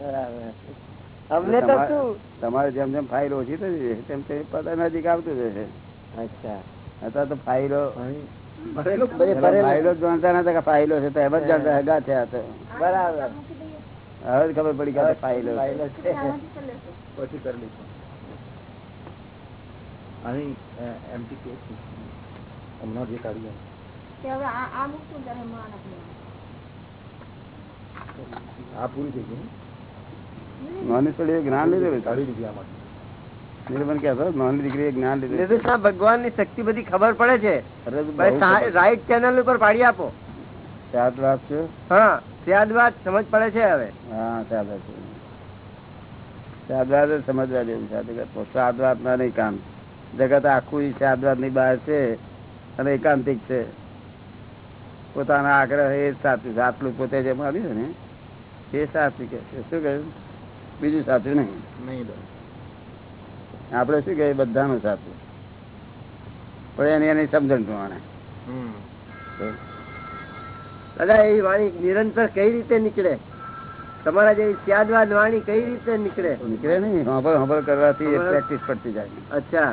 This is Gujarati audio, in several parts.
અમને તો તમારે- શું? તમારે જેમ જેમ ફાઇલ ઓછી થતી જશે તેમ તે પદ નજીક આવતું જશે અચ્છા. અત્યારે તો ફાઇલો બધે પેલા ભરેલું. ફાઇલો જાણતા નતા કે ફાઇલો છે તો એમ જ જાણતા હગા થયા તો બરાબર. હવે ખબર પડી કે ફાઇલો છે. ફાઇલો છે. પછી કરી લઈશું. અહીં એમટી કેસ હમણાં જે કાઢી કે હવે આ આ મૂકશું ત્યારે માં નથી આ પૂરી થઈ ગઈ નાની છોડીએ જ્ઞાન લીધેલું કાઢી દીધી આમાંથી નિર્મલ કહેતો નાની દીકરીએ જ્ઞાન લીધેલું નિર્દોષના ભગવાનની શક્તિ બધી ખબર પડે છે. રાઈટ ચેનલ ઉપર પાડી આપો. સાત વાત છે? હા ત્યાર વાત સમજ પડે છે હવે. હા સાત વાત છે. સાત સમજવા જેવું છે. જગતમાં. ના નહીં કામ. જગત આખું સાદવાદની બહાર છે અને એકાંતિક છે. પોતાના આગ્રહ એ જ સાચું આટલું પોતે જેમ આવ્યું ને. એ સાચું કે શું કહ્યું? બીજું સાચું નહીં. આપણે શું કે બધાનું સાચું પણ એની એની સમજણ પ્રમાણે. દાદા એ વાણી નિરંતર કઈ રીતે નીકળે? તમારા જેવી ત્યાદવાદ વાણી કઈ રીતે નીકળે? નીકળે નહીં. સાંભળ સાંભળ કરવાથી પ્રેક્ટિસ પડતી જાય અચ્છા.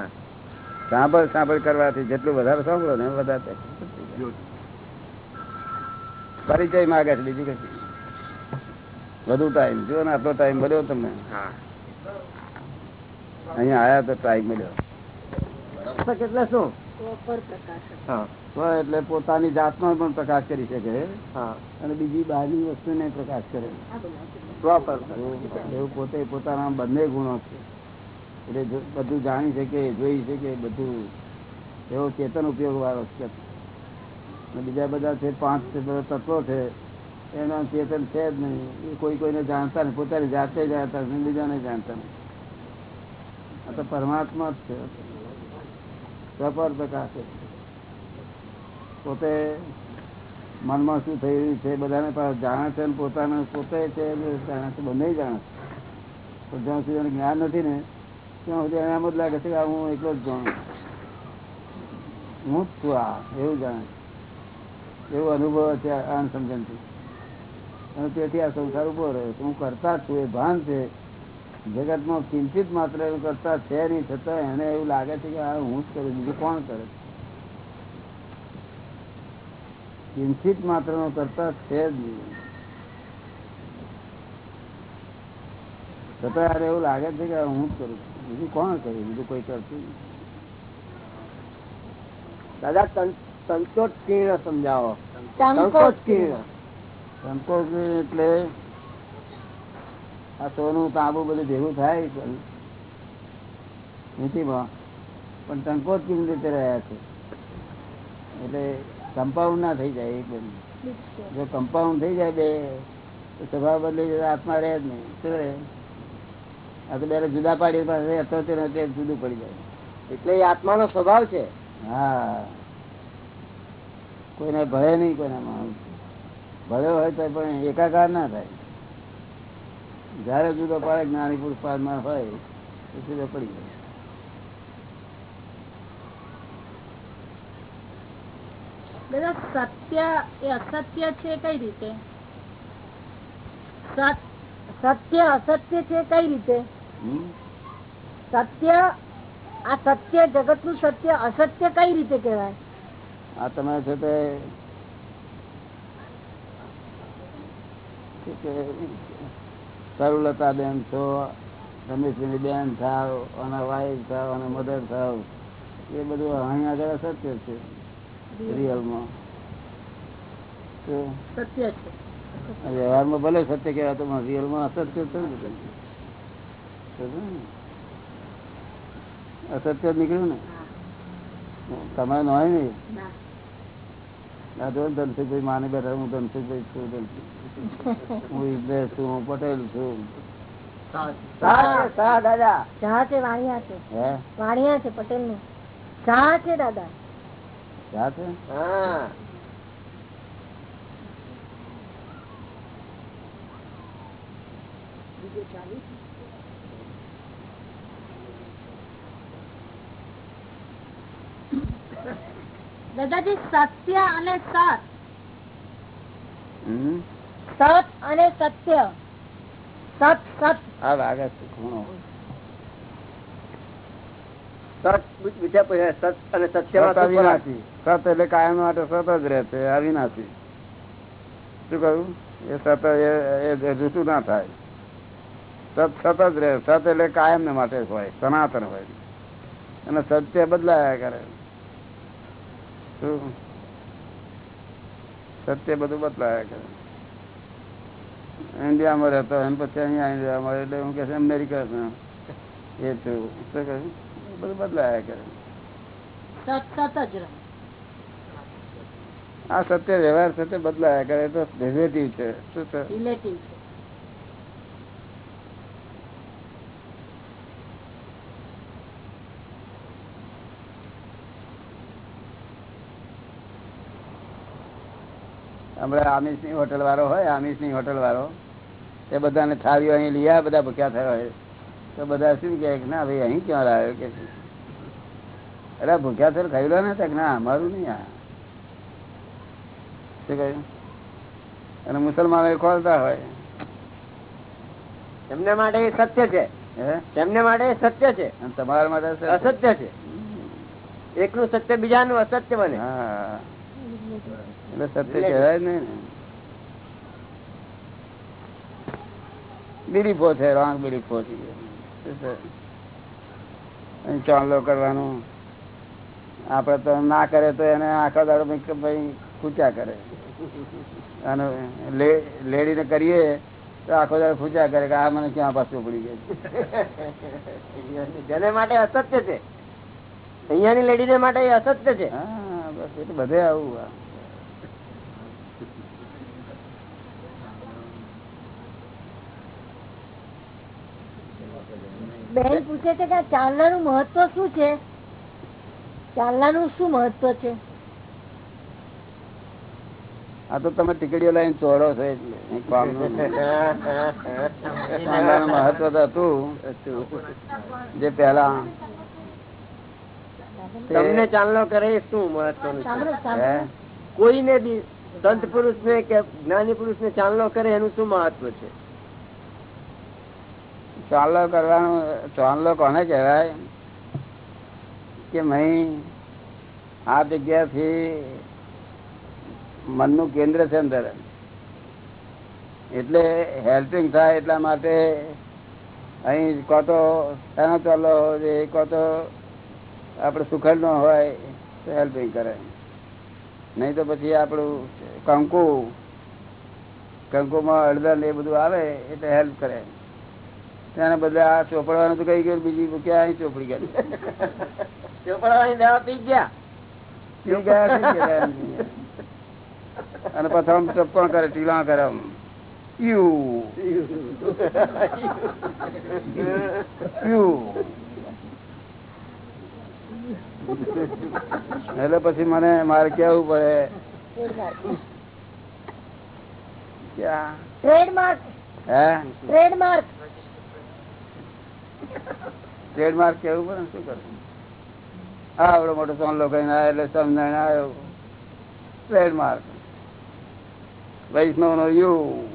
સાંભળ સાંભળ કરવાથી જેટલું વધારે સાંભળો ને વધારે. પરિચય માગે છે બીજું કઈ વધુ ટાઈમ જો ને આટલો ટાઈમ મળ્યો તમને? અહીંયા આયા તો ટાઈમ મળ્યો. એટલે શું? એટલે પોતાની જાતનો પણ પ્રકાશ કરી શકે અને બીજી બહારની વસ્તુને પ્રકાશ કરે પ્રોપર એવું પોતે પોતાના બંને ગુણો છે. એટલે બધું જાણી શકે જોઈ શકે બધું એવો ચેતન ઉપયોગ વાળો છે. અને બીજા બધા છે પાંચ છે બધા તત્વો છે. એના ચેતન છે જ નહીં. એ કોઈ કોઈને જાણતા નહીં. પોતાની જાતે જાણતા નહીં. બીજાને જાણતા નહીં. આ તો પરમાત્મા જ છે. પ્રકાશ પોતે મનમાં શું થઈ રહ્યું છે બધાને જાણે છે પોતાને પોતે છે જાણે છે. બંને જાણે છે. પણ જ્યાં સુધી એને જ્ઞાન નથી ને, ત્યાં સુધી એને એમ જ લાગે છે કે હું એકલો જ જાણું હું જ છું આ. એવું જાણે. એવો અનુભવ છે આ સમજણથી અને તેથી આ સંસાર ઊભો રહ્યો. હું કરતા છું એ ભાન છે. જગતમાં ચિંતિત માત્ર એવું કરતા છે નહીં, છતાં એને એવું લાગે છે કે હું જ કરું, બીજું કોણ કરે? ચિંતિત માત્ર નો કરતા છે જ નહીં. છતાં યાર એવું લાગે છે કે હું જ કરું બીજું કોણ કરે? બીજું કોઈ કરતું. દાદા સંતોષ કિર્ણ સમજાવો. સંકોચ સંકોચ કિર્ણ સંકોચ એટલે આ સોનું તાંબુ બધું ભેગું થાય નીતિમાં પણ સંકોચ કેવી રીતે રહ્યા છે એટલે કમ્પાઉન્ડ ના થઈ જાય એકદમ જો કમ્પાઉન્ડ થઈ જાય બે તો સ્વભાવ બદલી જાય આત્મા રહે જ નહીં. શું રહે? આ તો બે જુદા પાડી પાસે અત્યારે ને જુદું પડી જાય. એટલે એ આત્માનો સ્વભાવ છે. હા. કોઈને ભય નહીં કોઈના માણસ. ભળ્યો હોય તો પણ એકાકાર ના થાય. જયારે જુદો પાડે જ્ઞાની પુરુષ પાડમાં હોય તો જુદો પડી જાય. દાદા સત્ય એ અસત્ય છે કઈ રીતે? સત્ય અસત્ય છે કઈ રીતે? સત્ય આ સત્ય જગતનું સત્ય અસત્ય કઈ રીતે કહેવાય? આ તમે છે તે શું કે સરુલતા બેન છો રમેશભાઈ બેન થાવ અને વાઈફ થાવ અને મધર થાવ એ બધું અહીં આગળ સત્ય છે રિયલમાં સત્ય છે. વ્યવહારમાં ભલે સત્ય કહેવાય તો રિયલમાં અસત્ય થયું? અસત્ય નીકળ્યું ને? તમારે ન. હોય ને ધનસુખભાઈ માને બેઠા હું ધનસુખભાઈ છું ધનસુખ હું છું હું પટેલ છું. દાદા. છે વાણિયા છે. હે? વાણિયા છે પટેલનું છે દાદા. છે? હા. દાદાજી સત્ય અને સત. સત અને સત્ય. સત સત. આ વાગે છે સત બીજા પછી સત અને સત સત્યમાં શું ફરક? અવિનાશી. સત એટલે કાયમ માટે સત જ રહે છે અવિનાશી. શું કહ્યું? એ સત એ એ ઋતુ ના થાય. સત સત જ રહે. સત એટલે કાયમ ને માટે હોય સનાતન હોય. અને સત્ય બદલાયા કરે. સત્ય બધું બદલાયા કરે. ઇન્ડિયામાં રહેતો એમ પછી અહીંયા ઇન્ડિયામાં એટલે હું કે અમેરિકા એ છું? શું બધું બદલાયા કરે. જ આ સત્ય વ્યવહાર સાથે બદલાયા કરે તો રિલેટિવ છે. શું છે? રિલેટિવ છે. હમણાં આમિષની હોટલ વાળો હોય આમિષની હોટલ વાળો એ બધાને થાળીઓ અહીં લીયા બધા ભૂખ્યા થયા હોય. તો બધા શું કે ના ભાઈ અહીં ક્યાં લાવ્યો કે અરે ભૂખ્યા થયેલ ખાઈ લો ને કે ના અમારું નહીં આ. શું કહ્યું અને મુસલમાનો એ ખોલતા હોય. એમને માટે એ સત્ય છે. એમને માટે સત્ય છે. તમારા માટે અસત્ય છે. એકનું સત્ય બીજાનું અસત્ય બને. હા. એટલે સત્ય કહેવાય ને. બિલીફો છે રોંગ બિલીફો છે? ચાંદલો કરવાનું. આપડે તો ના કરે તો એને આખા દાડો ભાઈ ખૂચ્યા કરે. અને લેડીને કરીએ તો આખો દાડો ખૂચ્યા કરે કે આ મને ક્યાં પાછું પડી ગયું? જેને માટે અસત્ય છે. અહીંયાની લેડીને માટે એ અસત્ય છે. હા. બસ એટલે બધે આવું બેન પૂછે છે કે ચાલના નું મહત્વ શું છે? ચાલનાનું શું મહત્વ છે? આ તો તમે ટીકડીઓ લઈને ચોરો છો એટલે મહત્વ તો હતું. જે પેલા તમને ચાલનો કરે શું? સાંભળો કોઈને બી સંત પુરુષ ને કે જ્ઞાની પુરુષ ને ચાલનો કરે એનું શું મહત્વ છે? ચાલો કરવાનું ચાલો કોને કહેવાય? કે મહી આ જગ્યાથી મનનું કેન્દ્ર છે અંદર. એટલે હેલ્પિંગ થાય એટલા માટે અહીં કહો તો એનો ચાલો કહો કો તો આપણે સુખડ નો હોય તો હેલ્પિંગ કરે. નહીં તો પછી આપણું કંકુ કંકુમાં હળદર ને એ બધું આવે એટલે હેલ્પ કરે. તેના બદલે આ ચોપડવાનું તો કઈ ગયું બીજી ક્યાં ચોપડી ગઈ ચોપડવાની દવા પી ગયા. પી. અને પછી આમ ટપકોણ કરે ટીલા કરે આમ. યુ. યુ. એટલે પછી મને મારે કેવું પડે ટ્રેડમાર્ક. હે? ટ્રેડમાર્ક. ટ્રેડમાર્ક કેવું પડે શું કરું હા આવડો મોટો સોનલો કહીને આવ્યો એટલે સમજણ આવ્યો ટ્રેડમાર્ક. Vaishnav no you.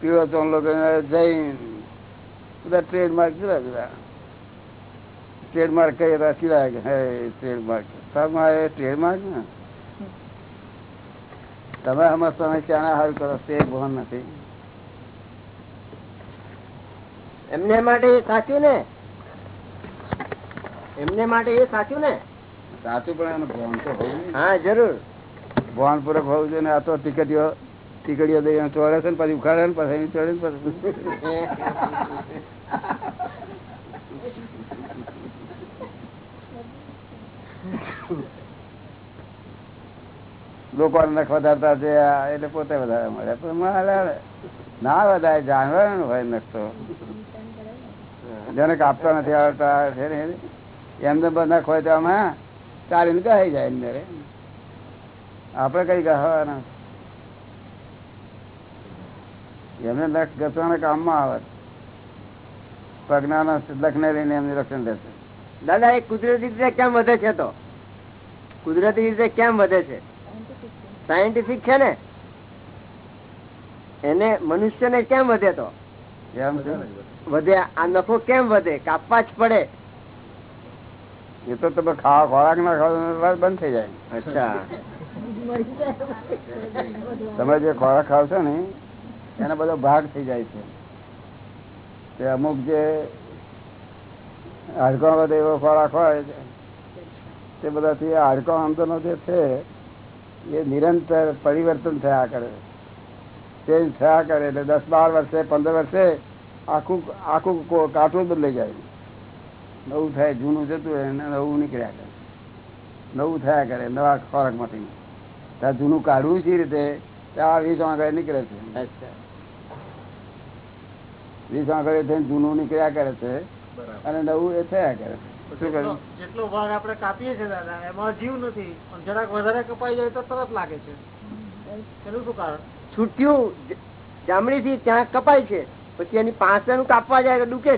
પીળો સોનલો કહીને આવ્યો જૈન. બધા ટ્રેડમાર્ક જુદા જુદા ટ્રેડમાર્ક કહીએ તો સીધા હે ટ્રેડમાર્ક તમારે ટ્રેડમાર્ક ને? તમે સમજતો નથી ક્યાં હાલ કરો તે ભાન નથી. એમને માટે એ સાચું ને? એમને માટે એ સાચું ને? સાચું પણ એનું ભાન તો હા જરૂર. ભાન પૂરક હોવું જોઈએ ને આ તો ટીકડીઓ ટીકડીઓ દઈને ચોરે છે ને પછી ઉખાડે ને પછી ચડે ને પછી લોકો નખ વધારતા છે એટલે પોતે વધારે મળે. ના વધારે જાનવર હોય નખ તો. જેને કાપતા નથી આવડતા છે ને એમને નખ હોય તો આમાં ચાલીને કહી જાય અંદર આપડે કઈ કહેવાના એમને નખ ઘસવાના કામમાં આવે. પ્રજ્ઞાના લખને લઈને એમનું રક્ષણ દેશે દાદા, એ કુદરતી રીતે કેમ વધે છે તો? કુદરતી રીતે કેમ વધે છે? સાયન્ટિફિક છે ને? એને મનુષ્ય ને કેમ વધે તો? વધે. આ નફો કેમ વધે? કાપવા જ પડે. એ તો તમે ખાવા ખોરાક ના ખાવ બંધ થઈ જાય. અચ્છા. તમે જે ખોરાક ખાવ છો ને એનો બધો ભાગ થઈ જાય છે. તે અમુક જે હાડકો બધો એવો ખોરાક હોય તે બધાથી હાડકો અંદરનો જે છે એ નિરંતર પરિવર્તન થયા કરે. ચેન્જ થયા કરે એટલે દસ બાર વર્ષે પંદર વર્ષે આખું આખું કાટું બદલાઈ જાય. નવું થાય જૂનું જતું અને નવું નીકળ્યા કરે. નવું થયા કરે નવા ખોરાકમાંથી. ત્યાં જૂનું કાઢવું છે રીતે ત્યાં વીસ આગળ નીકળે છે. વીસ આગળ થઈને જૂનું નીકળ્યા કરે છે અને નવું એ થયા કરે કહ્યું જેટલો ભાગ આપણે કાપીએ છીએ દાદા એમાં જીવ નથી. પણ જરાક વધારે કપાઈ જાય તો તરત લાગે છે. એનું શું કારણ? છૂટ્યું. જામણી થી ત્યાં કપાય છે. પછી એની પાસેનું કાપવા જાય તો દુખે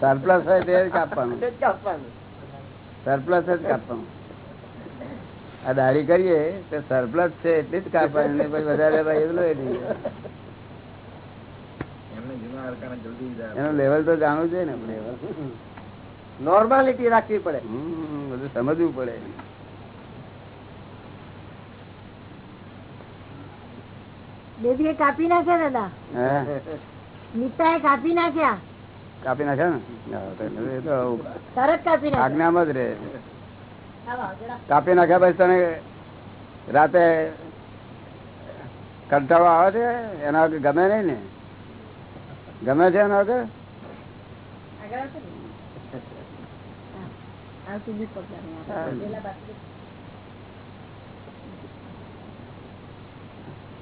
સરપ્લસ હોય તે કાપવાનું. સરપ્લસ જ કાપવાનું. આ દાઢી કરીએ તો સરપ્લસ છે એટલી જ કાપવાની. વધારે ભાઈ એટલો એ નહીં. એમને જૂના હાડકાને જલ્દી જાય. એનું લેવલ તો જાણવું જોઈએ ને લેવલ નોર્માલિટી રાખવી પડે. બધું સમજવું પડે. બેબી કાપી નાખ્યા દાદા? હે? નીતા એ કાપી નાખ્યા? કાપી નાખ્યા ને? આજ્ઞામાં જ રે કાપી નાખ્યા પછી તને રાતે કંટાળો આવે છે? એના ગમે નહીં ને? ગમે છે એના આગળ.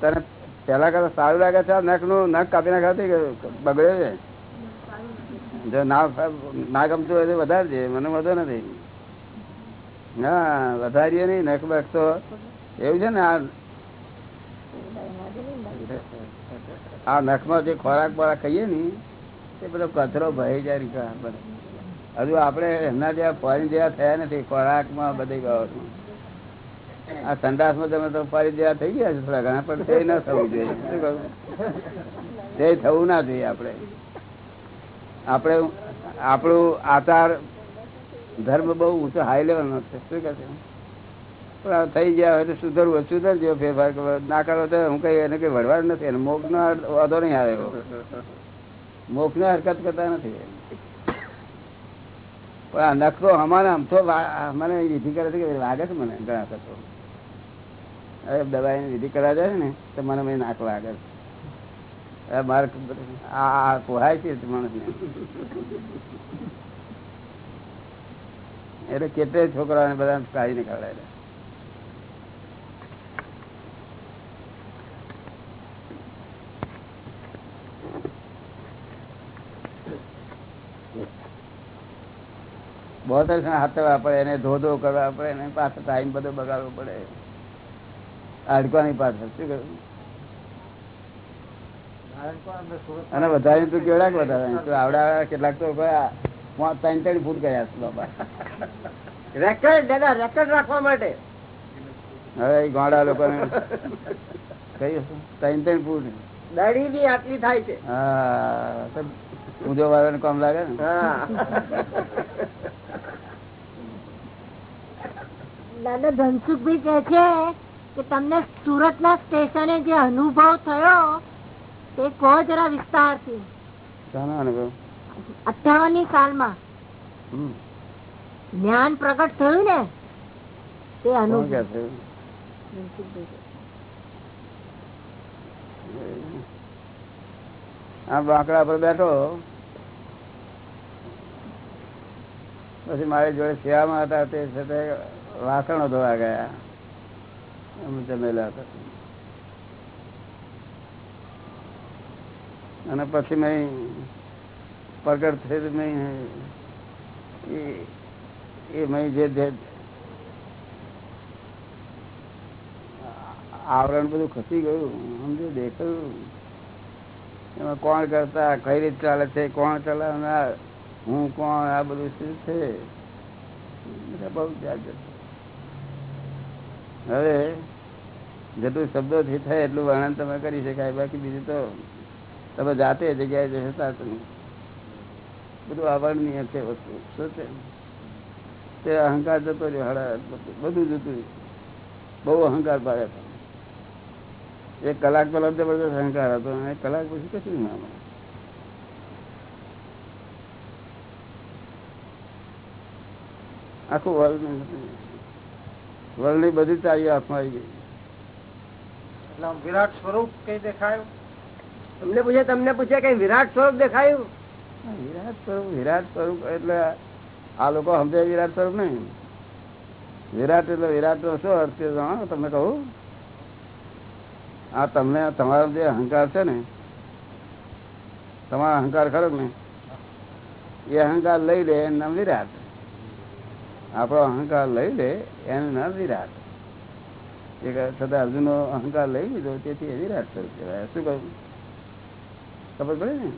તને પેલા કરતા સારું લાગે છે નખનું નખ કાપી નાખ્યા બગડે બગડ્યો છે? જો ના ના ગમતું હોય તો વધારજે. મને વધુ નથી. ના વધારીએ નહીં. નખ બખ તો એવું છે ને આ આ નખમાં જે ખોરાક બોરાક ખાઈએ ને, એ બધો કચરો ભય જાય હજુ આપણે એમના જેવા ફોરી જેવા થયા નથી, ખોરાકમાં બધી બાબતમાં આ સંડાસમાં તમે તો ફરી જેવા થઈ ગયા છો, થોડા ઘણા, પણ તે ન થવું જોઈએ. તે થવું ના જોઈએ આપણે. આપણે આપણું આચાર, ધર્મ બહુ ઊંચો હાઈ લેવલ નો છે. શું કહે છે? પણ થઈ ગયા તો સુધરવું સુધરજો ફેરફાર ના કરો તો હું કઈ એને કઈ વડવા નથી, એને મોખ નો વાંધો નહીં આવે મોખ નો હરકત કરતા નથી. પણ આ નખરો અમારે આમ તો મને વિધિ કરે છે કે લાગે છે મને ઘણા કરતો હવે દવાની વિધિ કરવા જાય ને, તો મને મને નાક લાગે છે. મારે આ કોહાય છે માણસને. એટલે કેટલે છોકરાઓને બધા કાઢી નીકળાય બહુ હાથવા પડે એને ધોધો કરવા પડે એને પાછો ટાઈમ બધો બગાડવો પડે. હાડકવાની પાછળ શું કરું અને વધારે તું કેવડાક વધારે તું આવડા કેટલાક તો ત્રણ ત્રણ ફૂટ ગયા છે બાબા રેકર્ડ દાદા રેકર્ડ રાખવા માટે. હવે ગોડા લોકો કઈ ત્રણ ત્રણ ફૂટ. દાઢી બી આટલી થાય છે. હા ઊંધો વાળાને કામ લાગે ને? હા. દાદા ધનસુખભાઈ કે છે કે તમને સુરત ના સ્ટેશને જે અનુભવ થયો તે કહો જરા વિસ્તારથી અઠાવનની સાલમાં જ્ઞાન પ્રગટ થયું ને તે અનુભવ. આ બાંકડા પર બેઠો. પછી મારી જોડે સેવામાં હતા તે સાથે વાસણો ધોવા ગયા. અમે જમેલા હતા. અને પછી મેં પ્રગટ થઈ મેં એ- મેં જે આવરણ બધું ખસી ગયું સમજો દેખાયું. એમાં કોણ કરતા, કઈ રીત ચાલે છે, કોણ ચલાવનાર, હું કોણ, આ બધું શું છે? બહુ જાત. હવે જેટલું શબ્દોથી થાય એટલું વર્ણન તમે કરી શકાય, બાકી બીજું તો તમે જાતે જગ્યાએ જશો બધું આવરણીય છે વસ્તુ. શું છે? તે અહંકાર જતો રહ્યો હળા બધું જતું બહુ અહંકાર પાડે હતો. એક કલાક પહેલા જબરદસ્ત અહંકાર હતો. અને કલાક પછી કશું ના મળે. આખું વર્લ્ડ વર્લ્ડ ની બધી ચાવી હાથમાં આવી ગઈ. એટલે વિરાટ સ્વરૂપ કઈ દેખાયું? તમને પૂછ્યા તમને પૂછ્યા કઈ વિરાટ સ્વરૂપ દેખાયું? વિરાટ સ્વરૂપ વિરાટ સ્વરૂપ એટલે આ લોકો સમજે વિરાટ સ્વરૂપ નહીં. વિરાટ એટલે વિરાટ નો શું અર્થ છે જાણો તમને કહું. આ તમને તમારો જે અહંકાર છે ને તમારો અહંકાર ખરો ને એ અહંકાર લઈ લે એમ નામ વિરાટ. આપણો અહંકાર લઈ લે, એનું નામ વિરાટ. એક છતાં અહંકાર લઈ લીધો, તેથી એ વિરાટ સ્વરૂપ કહેવાય. શું કહ્યું? ખબર પડે ને?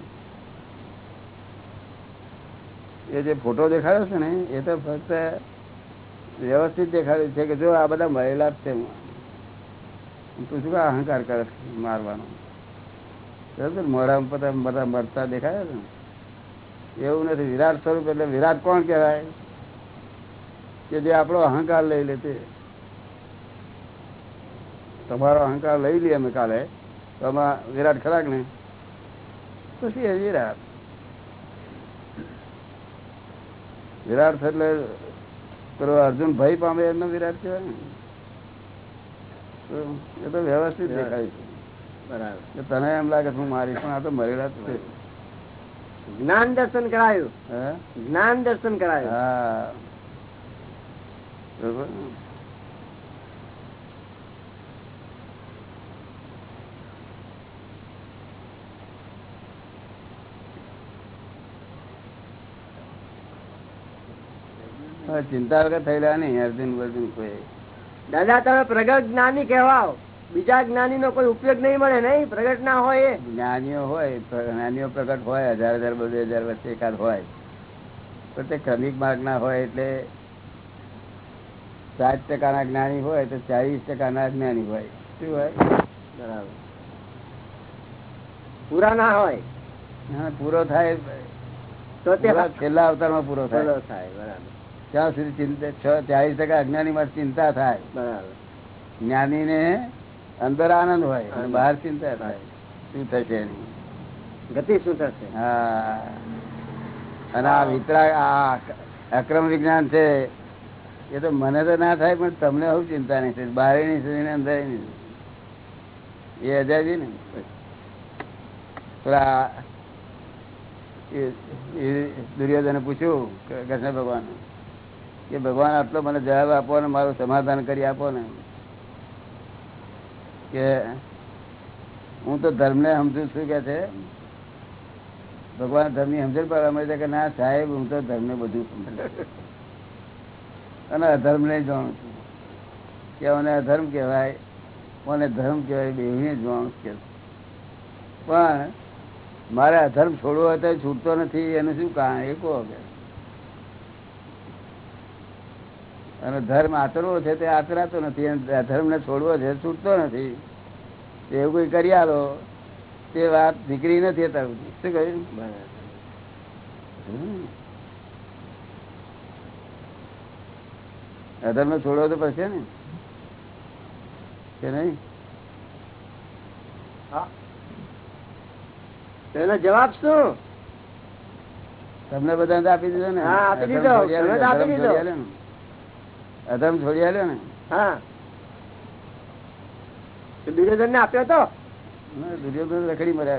એ જે ફોટો દેખાડ્યો છે ને, એ તો ફક્ત વ્યવસ્થિત દેખાડ્યું છે કે જો આ બધા મરેલા જ છે. તું શું અહંકાર કરે મારવાનો. મોઢામાં બધા મરતા દેખાયા છે એવું નથી. વિરાટ સ્વરૂપ એટલે વિરાટ કોણ કહેવાય? કે જે આપણો અહંકાર લઈ લે તે. તમારો અહંકાર લઈ લઈએ અમે કાલે તો આમાં વિરાટ ખરાક ને? પછી વિરાટ? વિરાટ એટલે પેલો અર્જુન ભય પામે એમનો વિરાટ કહેવાય ને. એ તો વ્યવસ્થિત દેખાય છે. બરાબર. તને એમ લાગે હું મારી પણ આ તો મરેલા જ છે. જ્ઞાન દર્શન કરાયું. હે? જ્ઞાન દર્શન કરાયું. હા. બરોબર ચિંતા વગર થયેલા નહીં અર્જુન વર્જુન કોઈ. દાદા તમે પ્રગટ જ્ઞાની કહેવાઓ. બીજા જ્ઞાની નો કોઈ ઉપયોગ નહીં મળે નહીં? પ્રગટ ના હોય એ. જ્ઞાનીઓ હોય જ્ઞાનીઓ પ્રગટ હોય હજાર હજાર બધે હજાર વચ્ચે એકાદ હોય. પણ તે ક્રમિક માર્ગ ના હોય એટલે સાત ટકાના જ્ઞાની હોય તો ચાલીસ ટકાના જ્ઞાની હોય. શું હોય? બરાબર. પૂરા ના હોય. હા પૂરો થાય. તો છેલ્લા અવતારમાં પૂરો થાય. થાય બરાબર. ત્યાં સુધી ચિંતા છ ચાલીસ ટકા અજ્ઞાનીમાં ચિંતા થાય. બરાબર. જ્ઞાનીને અંદર આનંદ હોય અને બહાર ચિંતા થાય. શું થશે એની? ગતિ શું થશે? હા. અને આ વિતરા આ અક્રમ વિજ્ઞાન છે એ તો મને તો ના થાય, પણ તમને હું ચિંતા નહીં થાય બહાર નહીં થતી ને અંદર નહીં. એ અજાજી ને પેલા દુર્યોધને પૂછ્યું કૃષ્ણ ભગવાન કે ભગવાન આટલો મને જવાબ આપો ને મારું સમાધાન કરી આપો ને કે હું તો ધર્મને સમજુ છું કે છે, ભગવાન ધર્મની સમજણ પર અમે કે ના સાહેબ, હું તો ધર્મ બધું સમજુ. અને અધર્મ ને જાણું છું. કે મને અધર્મ કહેવાય મને ધર્મ કહેવાય બેને જાણું કે પણ મારે અધર્મ છોડવો હોય તો છૂટતો નથી એનું શું કારણ? એ કહો કે. અને ધર્મ આતરવો છે તે આતરાતો નથી અને અધર્મ ને છોડવો છે છૂટતો નથી. એવું કોઈ કરી આલો તે વાત દીકરી નથી અત્યાર સુધી. શું કહ્યું? અધર્મ છોડવો તો પડશે ને? કે નહીં? તો જવાબ શું? તમને બધા આપી દીધો ને. અધર્મ છોડી આલ્યો ને. હા. દુર્યોધન ને આપ્યો તો? દુર્યોધન રખડી મર્યા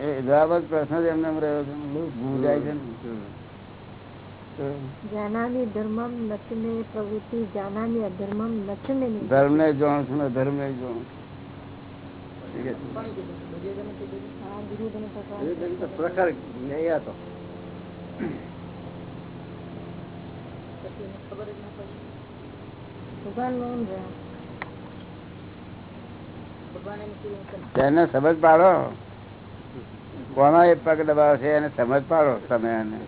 એ જવાબ જ પ્રશ્ન એમને એમ રહ્યો છે. જાય છે ને. જાનામી ધર્મમ નચમે પ્રવૃત્તિ જાનામી અધર્મમ નચમે ધર્મને ધર્મ ને છું ધર્મ જાણું પ્રખર નહીં હતો. તેને સમજ પાડો? કોનો એ પગ દબાવ છે એને સમજ પાડો તમે એને?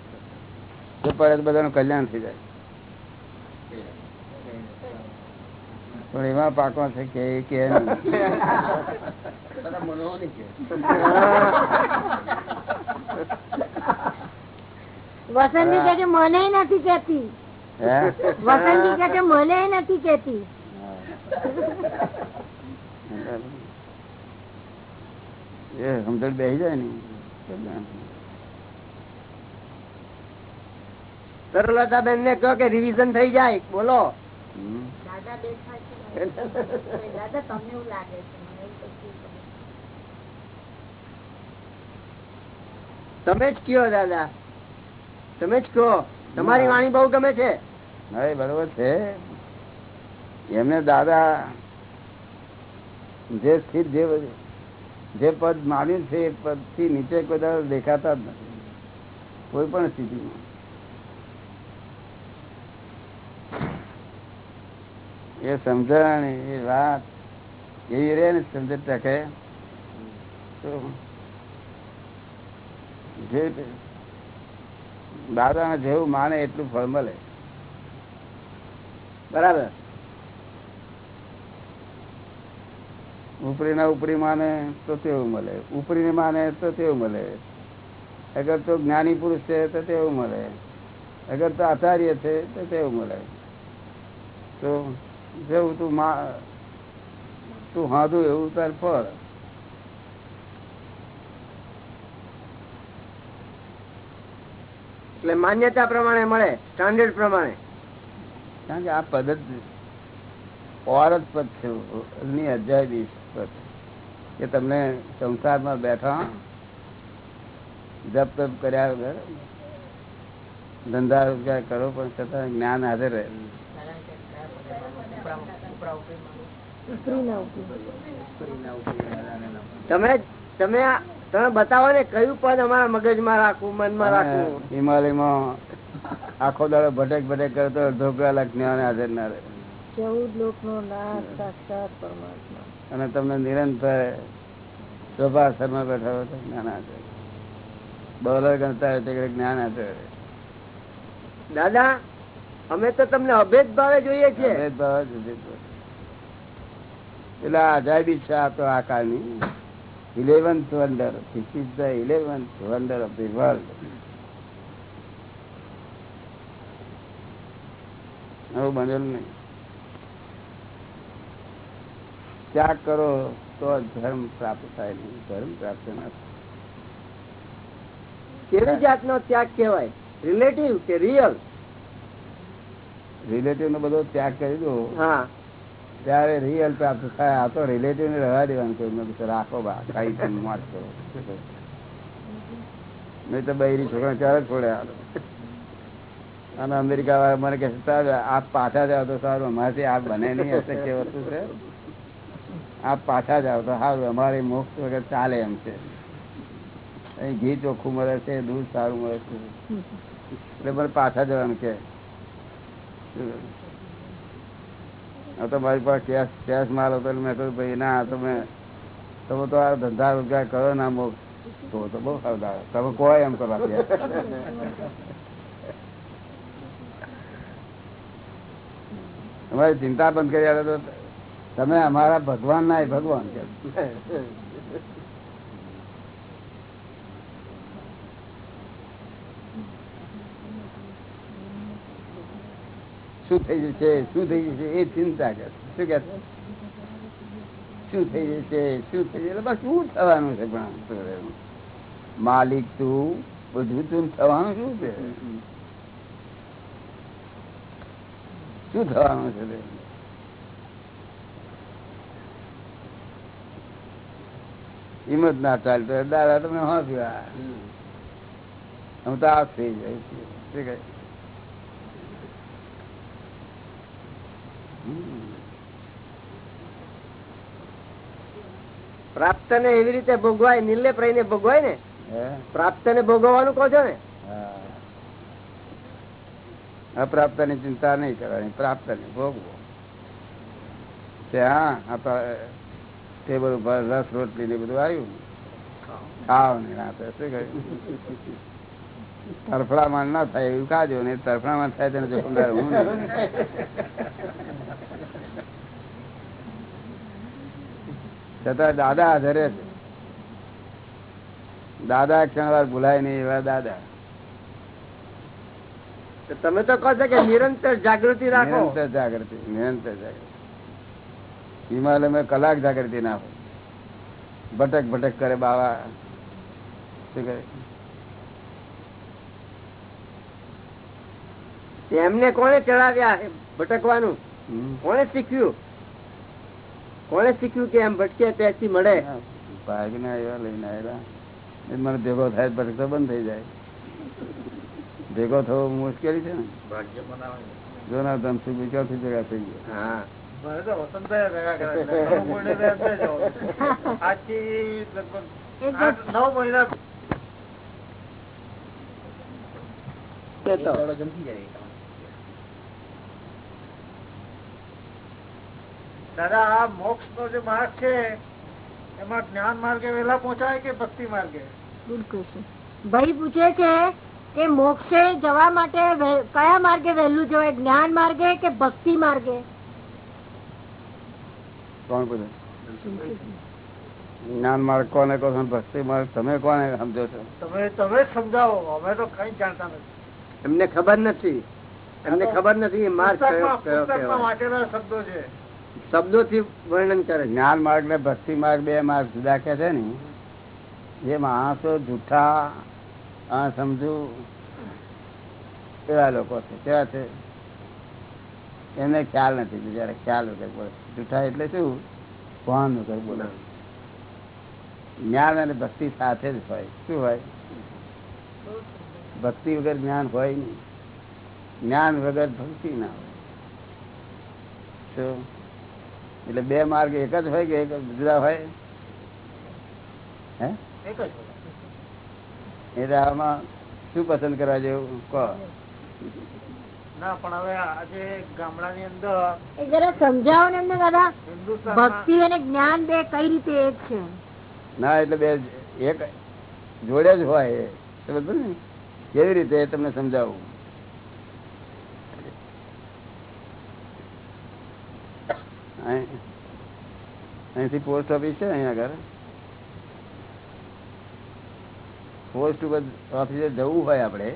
તો પરત બધાનું કલ્યાણ થઈ જાય. પણ એમાં પાકો છે કે કે મનો નહીં. કે વસંતી કે મને નથી કેતી વસંતી કે મને નથી કેતી એ સમજણ બેસી જાય ને. સરલતાબેન ને કહો કે રિવિઝન થઈ જાય. બોલો. હમ. દાદા બેઠા છે. દાદા તમને એવું લાગે છે? મને એવું કશું ખબર. તમે જ કયો દાદા. તમે જ કહો. તમારી વાણી બહુ ગમે છે. બરોબર છે. એમને દાદા જે સ્થિર જે જે પદ માન્યું છે એ પદથી નીચે કોઈ દેખાતા જ નથી. કોઈ પણ સ્થિતિમાં. એ સમજણ, એ વાત, એવી રે ને સમજણ ટકે જે દાદાને જેવું માને એટલું ફળ મળે. બરાબર? ઉપરી ના ઉપરી માને તો તેવું મળે. ઉપરી ને માને તો તેવું મળે. અગર તો જ્ઞાની પુરુષ છે તો તેવું મળે. અગર તો આચાર્ય છે તો તેવું મળે. તો જેવું તું મા તું હાધું એવું તાર પર. એટલે માન્યતા પ્રમાણે મળે સ્ટાન્ડર્ડ પ્રમાણે. કારણ કે આ પદ્ધતિ ઓર પદ છે એની અજાયબી પદ કે તમને સંસારમાં બેઠા જપ તપ કર્યા વગર ધંધા રોજગાર કરો પણ છતાં જ્ઞાન હાજર રહે. તમે તમે તમે બતાવો ને કયું પદ અમારા મગજમાં રાખવું મનમાં રાખવું? અને હિમાલયમાં આખો દાડો ભટેક ભટેક કરતો અડધો કલાક જ્ઞાન હાજર ના રહે. ચૌદ લોકનો નાશ સાક્ષાત પરમાત્મા. અને તમને નિરંતર શોભાસરમાં બેઠા હોય તો જ્ઞાન હાજર. બોલર ગણતા હોય તો જ્ઞાન હાજર. દાદા અમે તો તમને અભેદ ભાવે જોઈએ છીએ. ભેદભાવ જ ભેદભાવ. એટલે અજાયબી છે આ તો આકારની. Eleventh wonder this is the eleventh wonder of the world એવું બનેલું નહીં. ત્યાગ કરો તો ધર્મ પ્રાપ્ત થાય નહીં. ધર્મ પ્રાપ્ત ના કેવી જાતનો ત્યાગ કહેવાય? રિલેટિવ કે રિયલ રિલેટિવ નો બધો ત્યાગ કરી દો. હા. ત્યારે રિયલ પ્રાપ્ત થાય. આ તો રિલેટિવ ને રહેવા દેવાનું રાખો બા કઈ તમે માર કરો. નહીં તો બૈરી છોકરા ત્યારે છોડ્યા. અને અમેરિકા વાળા મને કહે "સાહેબ, આપ પાછા જાવ તો સારું. અમારાથી આ બને નહીં અશક્ય વસ્તુ છે. આપ પાછા જાવ તો સારું. અમારી મોક્ષ વગર ચાલે એમ છે. અહીં ઘી ચોખ્ખું મળે છે દૂધ સારું મળે છે. એટલે મને પાછા જવાનું કે તો મારી પાસે કેશ કેશ માલ હતો મેં કહ્યું ભાઈ, ના તમે તમે તો આ ધંધા રોજગાર કરો ના બહુ. તો તો બહુ ફાયદા તમે કહો એમ કરવા અમારી ચિંતા બંધ કરી તો તમે અમારા ભગવાન ના ભગવાન કે શું થઈ જશે શું થઈ જશે એ ચિંતા કે શું કે? શું થઈ જશે શું થઈ જશે? બસ શું થવાનું છે પણ માલિક તું બધું તું થવાનું શું છે? શું થવાનું છે? હિંમત ના ચાલતો દાદા તમે હા હોંશ્યા હું તો આ થઈ જાય છે શું કહે? હમ. પ્રાપ્ત ને એવી રીતે ભોગવાય નિર્લેપ રહીને ભોગવાય ને? પ્રાપ્ત ને ભોગવવાનું કહો છો ને? અપ્રાપ્તની ચિંતા નહીં કરવાની પ્રાપ્ત ને ભોગવો. તે હા ટેબલ ઉપર રસ રોટલી ને બધું આવ્યું. ખાવ ને રાતે શું કહ્યું? તરફડામાં ના થાય એવું ખાજો ને તરફડામાં થાય તેને જોખમદાર હું નહીં. છતાં દાદા આધારે છે દાદા ક્ષણ વાર ભૂલાય નહીં એવા દાદા. તમે તો કહો છો કે નિરંતર જાગૃતિ રાખો. નિરંતર જાગૃતિ નિરંતર જાગૃતિ. હિમાલયમાં કલાક જાગૃતિ ના હોય. ભટક ભટક કરે બાવા. શું કરે એમને કોને ચડાવ્યા? ભટકવાનું. કોને શીખ્યું? કોને શીખ્યું કે એમ ભટકે ત્યાંથી મળે? ભાગના આવ્યા લઈને આવેલા મને ભેગો થાય ભટકતો બંધ થઈ જાય. ભેગો થવો મુશ્કેલી છે ને? ભાગ્ય બનાવે. જોના ક્યાંથી ભેગા થઈ ગયા. હા. ભેગા કર્યા છે. ઘણું પુણ્ય તો એમને જ હોય. આજથી લગભગ એક આઠ નવ મહિના તે તો થોડો જમતી જાય એ કામ. દાદા આ મોક્ષ નો જે માર્ગ છે એમાં જ્ઞાન માર્ગે વેલા પહોંચાય કે ભક્તિ માર્ગે? બિલકુલ ભાઈ પૂછે છે કે મોક્ષે જવા માટે કયા માર્ગે વહેલું જવાય? જ્ઞાન માર્ગે કે ભક્તિ માર્ગે? કોણ પૂછે? જ્ઞાન માર્ગ કોને કહો છો? ભક્તિ માર્ગ તમે કોને સમજો છો? તમે તમે સમજાવો. અમે તો કઈ જાણતા નથી. એમને ખબર નથી. એમને ખબર નથી માર્ગ કયો કયો વાંચેલા શબ્દો છે. શબ્દોથી વર્ણન કરે. જ્ઞાન માર્ગ ને ભક્તિ માર્ગ, બે માર્ગ જુદા કે છે ને. જે માણસો જૂઠા સમજુ, એવા લોકો છે. કેવા છે? એમને ખ્યાલ નથી બિચારા, ખ્યાલ વગર બોલે. જૂઠા એટલે શું? ભાન વગર બોલે. જ્ઞાન અને ભક્તિ સાથે જ હોય. શું હોય? ભક્તિ વગર જ્ઞાન હોય નહીં. જ્ઞાન વગર ભક્તિ ના હોય. શું? એટલે બે માર્ગ એક જ હોય કે એક જુદા હોય? હે? એક જ હોય. એટલે આમાં શું પસંદ કરવા જેવું? કહો. ના પણ હવે આજે ગામડાની અંદર જરા સમજાવો ને એમને દાદા. ભક્તિ અને જ્ઞાન બે કઈ રીતે એક છે? ના એટલે બે એક જોડે જ હોય. સમજ ને? કેવી રીતે તમને સમજાવું? અહીંથી પોસ્ટ ઓફિસ છે અહીંયા આગળ? પોસ્ટ ઓફિસે જવું હોય આપણે,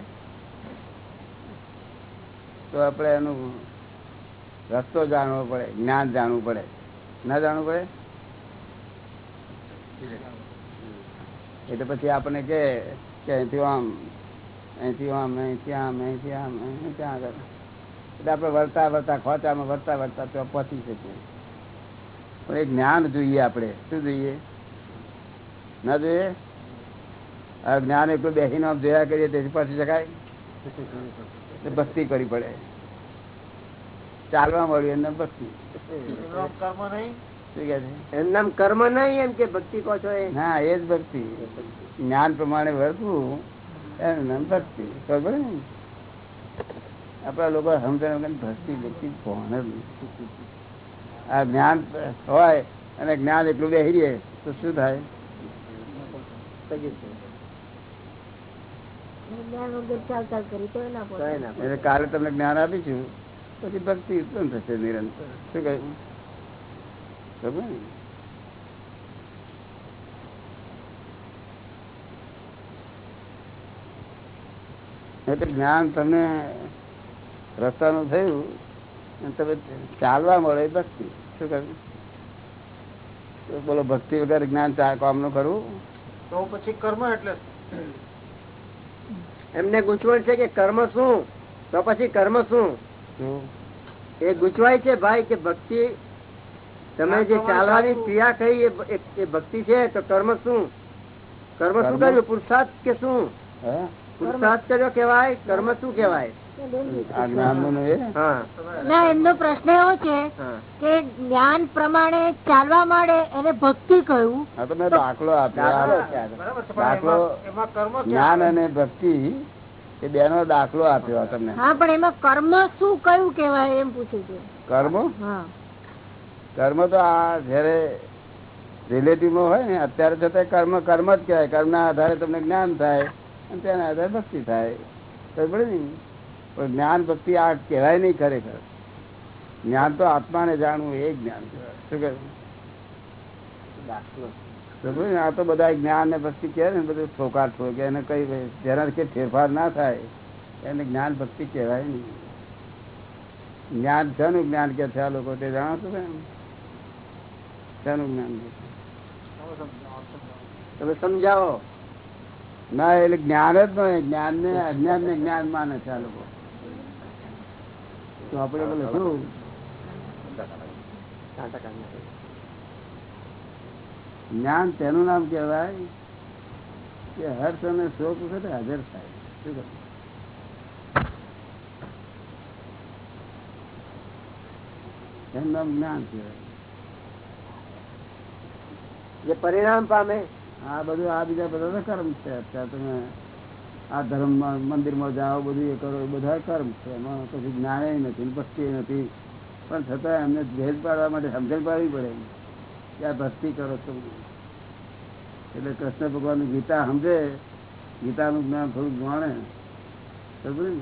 તો આપણે એનું રસ્તો જાણવો પડે, જ્ઞાન જાણવું પડે. ના જાણવું પડે? એટલે પછી આપણને કે અહીંથી આમ અહીંથી આમ અહીંથી આમ અહીંથી આમ અહીં ત્યાં આગળ. એટલે આપણે વળતા વળતા ખોચામાં વળતા વળતા તો પહોંચી શકીએ. પણ એ જ્ઞાન જોઈએ આપણે. શું જોઈએ? ના જોઈએ? આ જ્ઞાન એટલું બેસીને આમ જોયા કરીએ તેથી પહોંચી શકાય? ભક્તિ કરવી પડે. ચાલવા મળ્યું એને ભક્તિ. એમનો કર્મ નહીં? શું કહે છે? એનું નામ કર્મ નહીં એમ કે ભક્તિ કહો છો એ? ના એ જ ભક્તિ. જ્ઞાન પ્રમાણે વર્તવું એનું નામ ભક્તિ. ખબર ને? આપડા લોકો સમજણ ભક્તિ ભક્તિ કોણ જ નહીં. આ જ્ઞાન હોય અને જ્ઞાન એટલું બેસી રહે તો શું થાય? જ્ઞાન વગર ચાલ ચાલ કરી તો ના કઈ પડે ના એટલે કાલે તમને જ્ઞાન આપીશું પછી ભક્તિ ઉત્પન્ન થશે નિરંતર. શું કહ્યું? ખબર ને? એટલે જ્ઞાન તમને રસ્તાનું થયું તમે ચાલવા મળે ભક્તિ. શું કરવું બોલો ભક્તિ વગર જ્ઞાન કામનું કરવું તો પછી કર્મ એટલે એમને ગૂંચવણ છે કે કર્મ શું? તો પછી કર્મ શું? એ ગૂંચવાય છે ભાઈ કે ભક્તિ તમે જે ચાલવાની ક્રિયા કહી એ ભક્તિ છે તો કર્મ શું? કર્મ શું? કર્યું? પુરુષાર્થ કે શું? પુરસાદ પુરુષાર્થ કર્યો કેવાય કર્મ શું કેવાય ના એમનો પ્રશ્ન એવો છે કે જ્ઞાન પ્રમાણે ચાલવા માંડે એને ભક્તિ કહ્યું આ તો મેં દાખલો આપ્યો. દાખલો જ્ઞાન અને ભક્તિ એ બેનો દાખલો આપ્યો તમને. હા પણ એમાં કર્મ શું કયું કેવાય એમ પૂછ્યું છે. કર્મ? હા. કર્મ તો આ જયારે રિલેટિવ હોય ને અત્યારે છતાં કર્મ કર્મ જ કહેવાય. કર્મ ના આધારે તમને જ્ઞાન થાય અને તેના આધારે ભક્તિ થાય. ખબર પડે ને. પણ જ્ઞાન ભક્તિ આ કહેવાય નહીં ખરેખર. જ્ઞાન તો આત્માને જાણવું એ જ્ઞાન શું? આ તો બધા જ્ઞાન ને ભક્તિ કહે ને, બધું ઠોકાર ઠોકે એને કઈ જેનાથી ફેરફાર ના થાય, એને જ્ઞાન ભક્તિ કહેવાય નહીં. જ્ઞાન શાનું જ્ઞાન કે છે આ લોકો? તે જાણો છો શાનું જ્ઞાન તમે સમજાવો. ના, એટલે જ્ઞાન જ નહીં જ્ઞાન ને અજ્ઞાન ને જ્ઞાન માને છે આ લોકો. બોલે શું જ્ઞાન તેનું નામ કહેવાય કે હર્ષ અને શોક વખતે હાજર થાય. શું એનું નામ જ્ઞાન કહેવાય. જે પરિણામ પામે. આ બધું આ બીજા બધા કર્મ છે. અત્યારે તમે આ ધર્મ મંદિરમાં જાઓ, બધું એ કરો બધા કર્મ છે. એમાં કશું જ્ઞાને નથી, ભક્તિ નથી. પણ છતાં એમને ભેદ પાડવા માટે સમજણ પાડવી પડે. કે આ ભક્તિ કરો છો એટલે કૃષ્ણ ભગવાન ગીતા સમજે, ગીતાનું જ્ઞાન થોડું જાણે. સમજ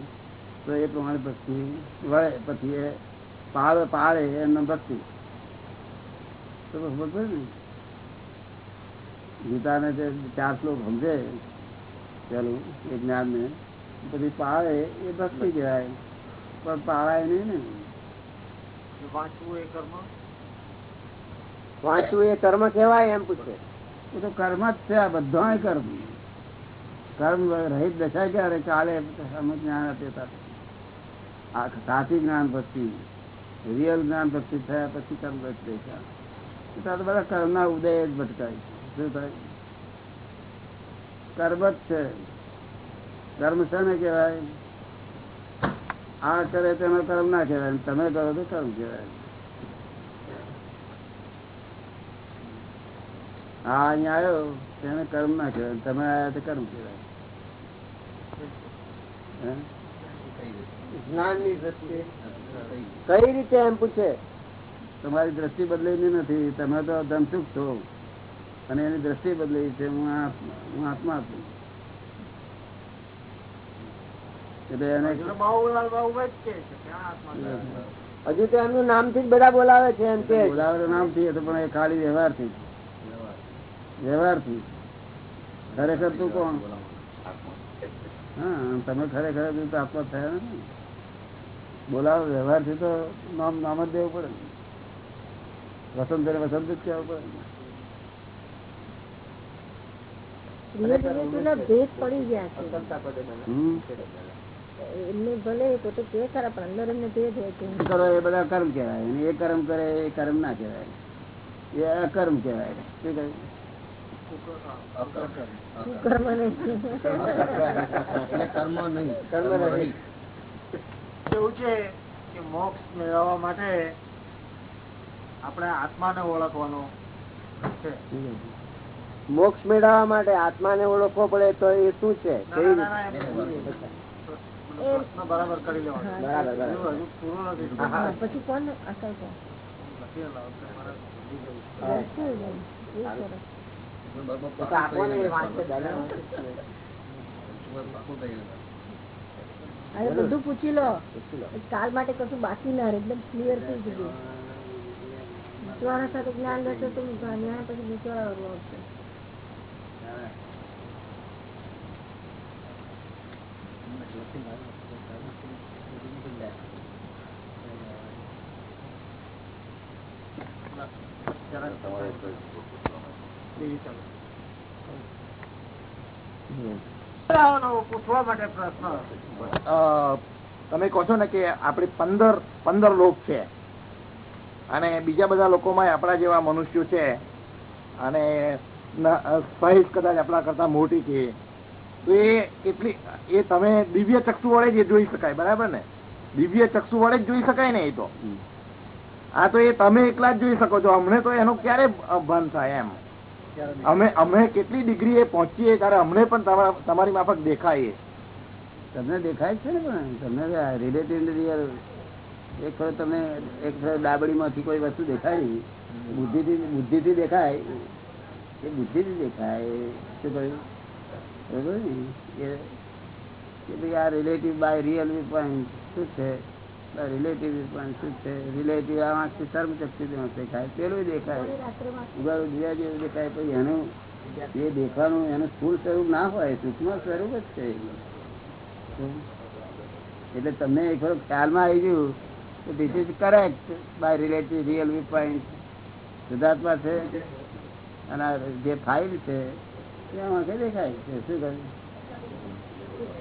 તો એ પ્રમાણે ભક્તિ વળે, પછી એ પાડે પાળે એમને ભક્તિ. તો બસ પડે ને? ગીતાને જે ચાર શ્લોક સમજે પેલું એ જ્ઞાન ને પછી પાળે એ ભક્તિ કહેવાય પણ પાળાય નહીં ને વાંચવું એ કર્મ વાંચવું એ કર્મ કહેવાય એમ પૂછે એ તો કર્મ જ છે આ બધા કર્મ કર્મ રહિત દશા ક્યારે કાલે અમે જ્ઞાન આપે તારે. આ સાચી જ્ઞાન ભક્તિ રિયલ જ્ઞાન ભક્તિ થયા પછી કર્મ ભક્તિ દશા એ તો આ તો બધા કર્મના ઉદય જ ભટકાય શું થાય કર્મ જ છે. કર્મ છે ને કહેવાય? આ કરે તેનો કર્મ ના કહેવાય. તમે કરો તો કર્મ કહેવાય. હા અહીંયા આવ્યો. તેને કર્મ ના કહેવાય. તમે આવ્યા તો કર્મ કહેવાય. કઈ રીતે એમ પૂછે? તમારી દ્રષ્ટિ બદલેલી નથી. તમે તો ધનસુખ છો. અને એની દ્રષ્ટિ બદલાઈ છે હું આત્મા હું આત્મા છું. હજુ તો એમનું નામથી જ બધા બોલાવે છે એમ કે બોલાવે નામથી પણ એ ખાલી વ્યવહારથી. વ્યવહારથી. ખરેખર તું કોણ? હા તમે ખરેખર તું તો આત્મા થયા ને બોલાવો વ્યવહારથી તો નામ નામ જ દેવું પડે. ને વસંત વસંત જ કહેવું પડે. ને રિલેટિવિટીના ભેદ પડી ગયા છે. એમને ભલે પોતે કે ખરા પણ અંદર એમને ભેદ હોય છે. કરો એ બધા કર્મ કહેવાય. અને એ કર્મ કરે એ કર્મ ના કહેવાય. એ અકર્મ કહેવાય. શું કહ્યું? કર્મ નહીં કર્મ નહીં કર્મ નહીં. એવું છે કે મોક્ષ મેળવવા માટે આપણે આત્માને ઓળખવાનો છે? મોક્ષ મેળવવા માટે આત્માને ઓળખવો પડે તો એ શું છે? ના, ના, ના, બરાબર કરી લેવાનો. પછી કોણ અસર ને બધું પૂછી લો. કાલ માટે કશું બાકી ના રહે એકદમ ક્લિયર થઈ જશે વિચારા સાથે જ્ઞાન લેશો તો પછી વિચારા આવશે બીજી ચાલો પૂછવા માટે પ્રશ્ન અ, તમે કહો છો ને કે આપડે પંદર પંદર લોક છે. અને બીજા બધા લોકોમાં આપણા જેવા મનુષ્યો છે. અને સાઈઝ કદાચ આપણા કરતા મોટી છે તો એ કેટલી એ તમે દિવ્ય ચક્ષુ વડે જ એ જોઈ શકાય બરાબર ને? દિવ્ય ચક્ષુ વડે જ જોઈ શકાય ને એ તો? આ તો એ તમે એકલા જ જોઈ શકો છો અમને તો એનો ક્યારે ભાન થાય એમ? અમે અમે કેટલી ડિગ્રી એ પહોંચીએ ત્યારે અમને પણ તમારી માફક દેખાય તમને દેખાય છે ને પણ તમને રિલેટિવ એક તમે એક ડાબડીમાંથી કોઈ વસ્તુ દેખાય બુદ્ધિથી બુદ્ધિથી દેખાય એ બુદ્ધિથી દેખાય શું કહ્યું બરોબર ને? કે ભાઈ આ રિલેટિવ બાય રિયલ પોઈન્ટ શું છે? રિલેટિવ પોઈન્ટ શું છે? રિલેટિવ આમાંથી આંખથી દેખાય? પેલું દેખાય. ઉગાડું બીજા જેવું દેખાય પછી એનું એ દેખાનું એનું સ્થૂળ સ્વરૂપ ના હોય સૂક્ષ્મ સ્વરૂપ જ છે એટલે તમને એક વખત ખ્યાલમાં આવી ગયું તો this is correct by relative real view point સુધાર્થમાં છે. અને જે ફાઇલ છે દેખાય? છે શું કહ્યું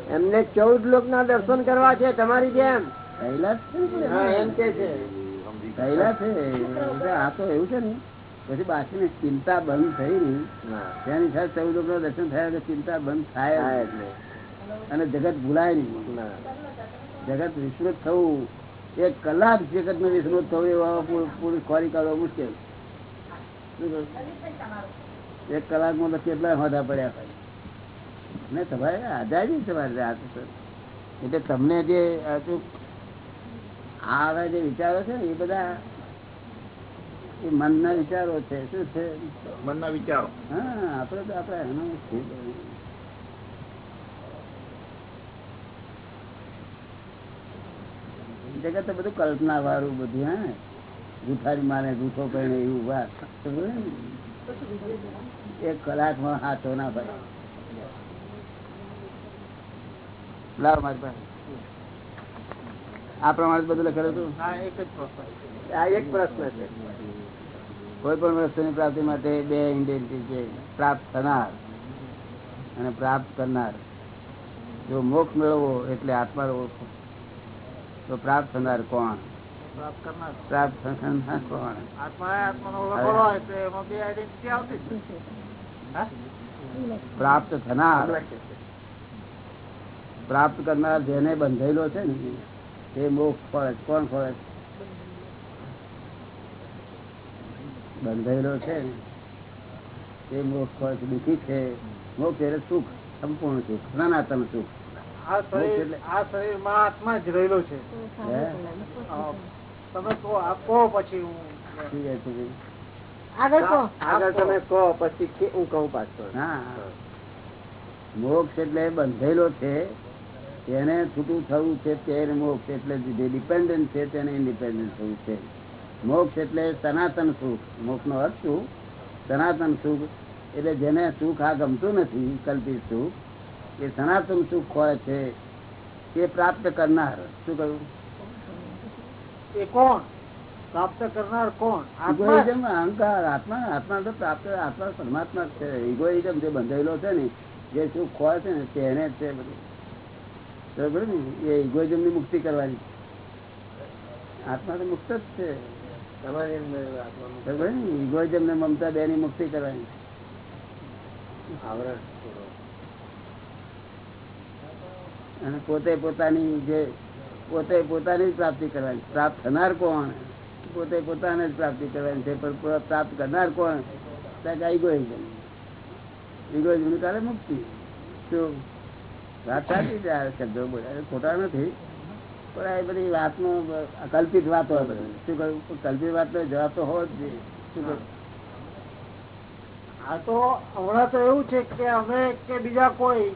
એમને ચૌદ લોક ના દર્શન કરવા છે તમારી જેમ. એમ કે છે. આ તો એવું છે ને. પછી બાકીની ચિંતા બંધ થઈ રહી. તેની સાથે ચૌદ લોકો દર્શન થયા ચિંતા બંધ થાય. નહીં. અને જગત ભૂલાય નહીં. જગત વિસ્મૃત થવું એક કલાક જગતનું વિસ્મૃત થવું એવા પૂરી ખોરી કાઢવા મુશ્કેલ? એક કલાકમાં તો કેટલા હોદા પડ્યા હોય ને તમારે આધારી તમારે રાત. એટલે તમને જે આ જો જે વિચારો છે ને એ બધા એ મનના વિચારો છે. શું છે? મનના વિચારો. હા આપડે તો આપડે એનો જગત તો બધું કલ્પના વાળું બધું હે. જૂઠારી મારે જૂઠો કરીને એવું ઊભા. ને? એક કલાકમાં હાથો ના ભાઈ લાવ મારી પાસે. આ પ્રમાણે બધું લખેલું હતું? આ એક પ્રશ્ન છે. કોઈ પણ વસ્તુની પ્રાપ્તિ માટે બે ઇન્ડેન્ટિટી છે. પ્રાપ્ત થનાર અને પ્રાપ્ત કરનાર. જો મોક્ષ મેળવવો એટલે આત્મા તો પ્રાપ્ત થનાર કોણ? પ્રાપ્ત કરનાર. પ્રાપ્ત થનાર કોણ? પ્રાપ્ત થનાર. પ્રાપ્ત કરનાર જેને બંધાયેલો છે ને તે મોક્ષ ફળે. કોણ ફળે છે? બંધાયેલો છે ને તે મોક્ષ ફળે દુઃખી છે. મોક્ષ એટલે સુખ સંપૂર્ણ સુખ સનાતન સુખ. આ શરીર આ શરીરમાં આત્મા જ રહેલો છે. તમે કહો આ પછી હું શું કહે છે ભાઈ? આગળ તમે કહો પછી હું કહું પાછો. મોક્ષ એટલે બંધેલો છે તેને છૂટું થવું છે તે મોક્ષ એટલે જે ડિપેન્ડન્ટ છે તેને ઇન્ડિપેન્ડન્ટ થવું છે. મોક્ષ એટલે સનાતન સુખ. મોક્ષ નો અર્થ શું? સનાતન સુખ એટલે જેને સુખ આ ગમતું નથી કલ્પિત સુખ એ સનાતન સુખ ખોળે છે તે પ્રાપ્ત કરનાર. શું કહ્યું? એ કોણ? પ્રાપ્ત કરનાર કોણ? આત્મા? ઇગોઇઝમ અહંકાર આત્મા આત્મા તો પ્રાપ્ત આત્મા પરમાત્મા છે. ઇગોઇઝમ જે બંધાયેલો છે ને જે શું ખોળે છે ને તેને જ છે બધું. બરોબર ને? એ ઇગોઇઝમની મુક્તિ કરવાની. આત્મા તો મુક્ત જ છે. તમારી બરોબર ને? ઇગોઇઝમ ને મમતા બે ની મુક્તિ કરવાની. આવરણ અને પોતે પોતાની જે પોતે પોતાની જ પ્રાપ્તિ કરવાની. પ્રાપ્ત થનાર કોણ? પોતે પોતાને જ પ્રાપ્તિ કરવાની છે, પણ પ્રાપ્ત કરનાર કોણ? ઇગોઇઝમ ઇગોઇઝમ તારે મુક્તિ. વાત સાચી છે, આ શબ્દો બોલ્યા. ખોટા નથી. પણ આ બધી વાતનો કલ્પિત વાતો શું કહ્યું? કલ્પિત વાતનો જવાબ તો હોવો જ જોઈએ. શું કહ્યું? આ તો હમણાં તો એવું છે કે અમે કે બીજા કોઈ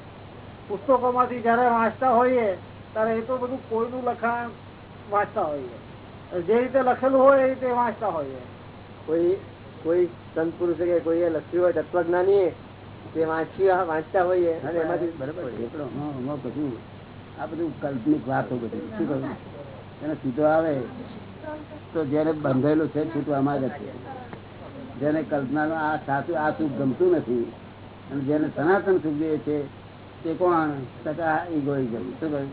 પુસ્તકો માંથી જયારે વાંચતા હોઈએ ત્યારે એ તો બધું કોઈનું લખાણ વાંચતા હોઈએ જે રીતે લખેલું હોય એ રીતે વાંચતા હોઈએ કોઈ કોઈ સંત પુરુષ કે કોઈએ લખ્યું હોય તત્વજ્ઞાની તે વાંચી વાંચતા હોઈએ અને એમાંથી બરાબર બધું. આ બધું કાલ્પનિક વાતો બધી. શું કહ્યું? એને સીધો આવે તો જેને બંધેલું છે છૂટવામાં જ છે. જેને કલ્પનાનું આ સાચું આ સુખ ગમતું નથી અને જેને સનાતન સુખ જોઈએ છે તે કોણ તથા ઇગોઇઝમ શું કહ્યું